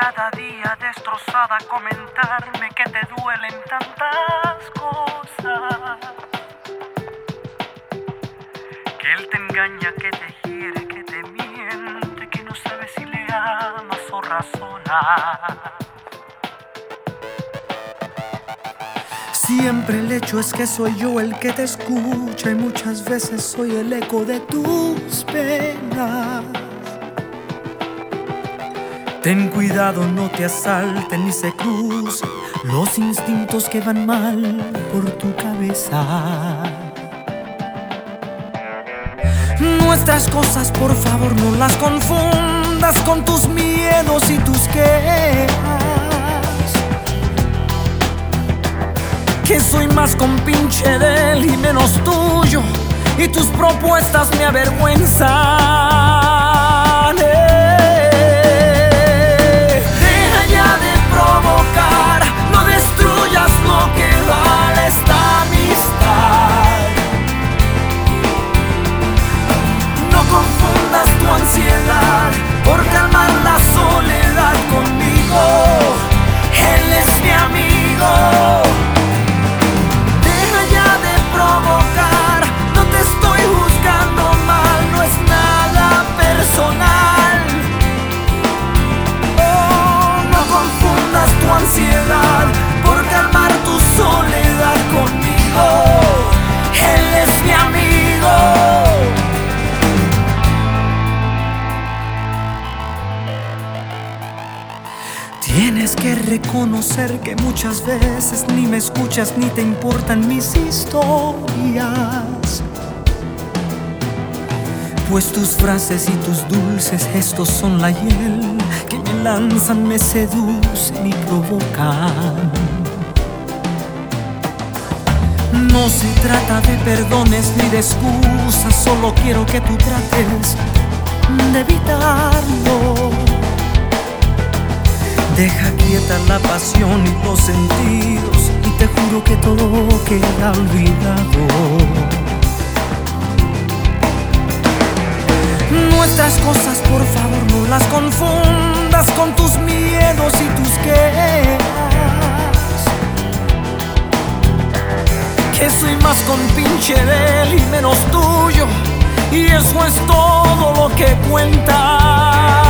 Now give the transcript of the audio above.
cada día destrozada comentarme que te duelen tantas cosas. Que él te engaña, que te hiere, que te miente, que no sabes si le amas o razonas. Siempre el hecho es que soy yo el que te escucha y muchas veces soy el eco de tus penas. Ten cuidado, no te asalten ni se crucen los instintos que van mal por tu cabeza. Nuestras cosas, por favor, no las confundas con tus miedos y tus quejas. Que soy más compinche de él y menos tuyo, y tus propuestas me avergüenzan. Tienes que reconocer que muchas veces ni me escuchas ni te importan mis historias. Pues tus frases y tus dulces gestos son la hiel que me lanzan, me seducen y provocan. No se trata de perdones ni de excusas, solo quiero que tú trates de evitarlo. Deja quieta la pasión y los sentidos y te juro que todo queda olvidado. Nuestras cosas, por favor, no las confundas con tus miedos y tus quejas. Que soy más compinche de él y menos tuyo, y eso es todo lo que cuenta.